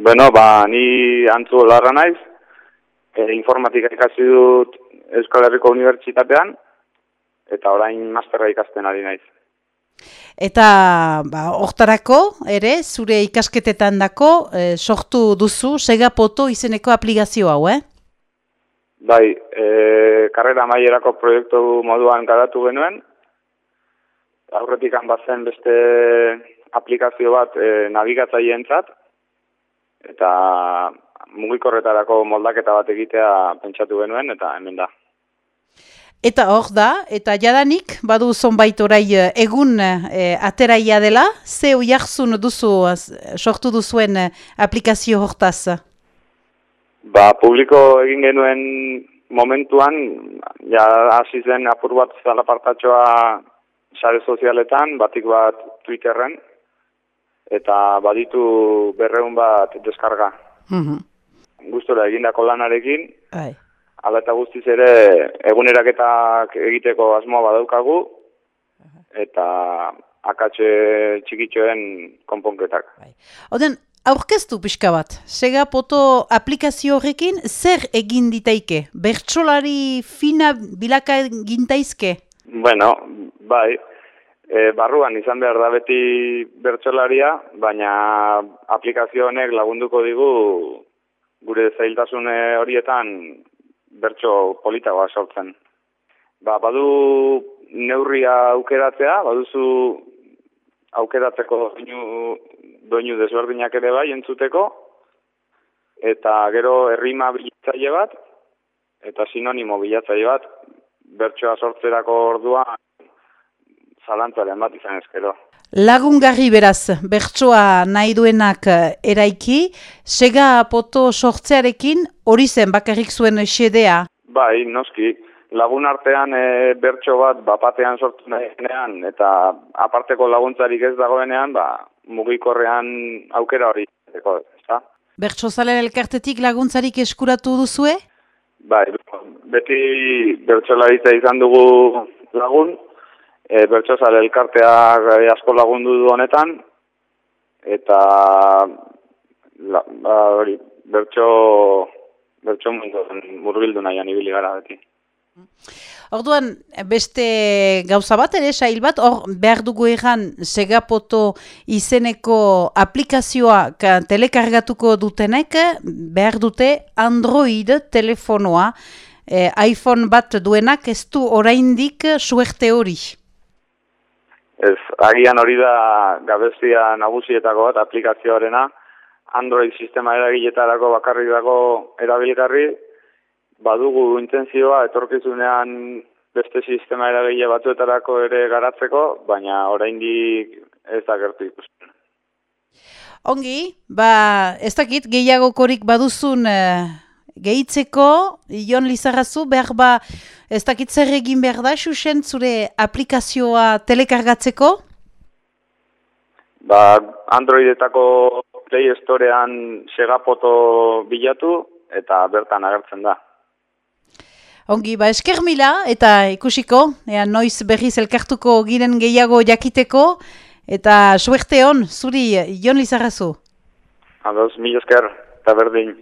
Bueno, ba, ni antzu larra naiz, e, informatika ikasi dut Euskal Herriko Unibertsitatean, eta orain masterra ikasten ari naiz. Eta ba, hortarako ere, zure ikasketetan dako, e, sortu duzu segapoto izeneko aplikazio hau, eh? Bai, e, karrera maierako proiektu moduan garatu genuen, aurretik bazen beste aplikazio bat e, nabigatzaileentzat eta mugikorretarako moldaketa bat egitea pentsatu genuen eta hemen da. Eta hor da, eta jadanik, badu zonbait orai e, egun e, ateraia dela, ze oiarzun duzu, sortu duzuen aplikazio hortaz? Ba, publiko egin genuen momentuan, ja hasi zen apur bat zalapartatxoa sare sozialetan, batik bat Twitterren, eta baditu berreun bat deskarga. Mm -hmm. Gustora egindako lanarekin, Ai. ala eta guztiz ere eguneraketak egiteko asmoa badaukagu, eta akatxe txikitxoen konponketak. Bai. Oden, aurkeztu pixka bat, sega poto aplikazio horrekin zer egin ditaike? Bertsolari fina bilaka gintaizke? Bueno, bai, e, barruan izan behar da beti bertsolaria, baina aplikazio honek lagunduko digu gure zailtasune horietan bertso politagoa sortzen. Ba, badu neurria aukeratzea, baduzu aukeratzeko doinu, doinu desberdinak ere bai entzuteko, eta gero errima bilatzaile bat, eta sinonimo bilatzaile bat, bertsoa sortzerako ordua zalantzaren bat izan ezkero. Lagungarri beraz, bertsoa nahi duenak eh, eraiki, sega poto sortzearekin hori zen bakarrik zuen esedea? Bai, noski, lagun artean e, bertso bat bapatean sortu nahi eta aparteko laguntzarik ez dagoenean, ba, mugikorrean aukera hori. Eta. Bertso zalen elkartetik laguntzarik eskuratu duzue? Bai, beti bertsolaritza izan dugu lagun, e, bertsozale elkartea e, asko lagundu du honetan, eta la, ba, hori, bertso, bertso mundu murbildu nahian ibili gara beti. Orduan, beste gauza bat ere, sail bat, hor behar dugu egan segapoto izeneko aplikazioa telekargatuko dutenek, behar dute Android telefonoa, e, iPhone bat duenak ez du oraindik suerte hori. Ez, agian hori da gabezia nagusietako bat aplikazioarena, Android sistema eragiletarako bakarrik dago erabilgarri, badugu intentzioa etorkizunean beste sistema eragile batzuetarako ere garatzeko, baina oraindik ez da gertu ikusten. Ongi, ba, ez dakit gehiagokorik baduzun uh, gehitzeko, Ion Lizarrazu, behar ba, Ez dakit zer egin behar da, xuxen, zure aplikazioa telekargatzeko? Ba, Androidetako Play Storean segapoto bilatu eta bertan agertzen da. Ongi, ba, esker mila eta ikusiko, ea, noiz berriz elkartuko giren gehiago jakiteko, eta suerte hon, zuri, Jon Lizarrazu. Ados, mil esker, eta berdin.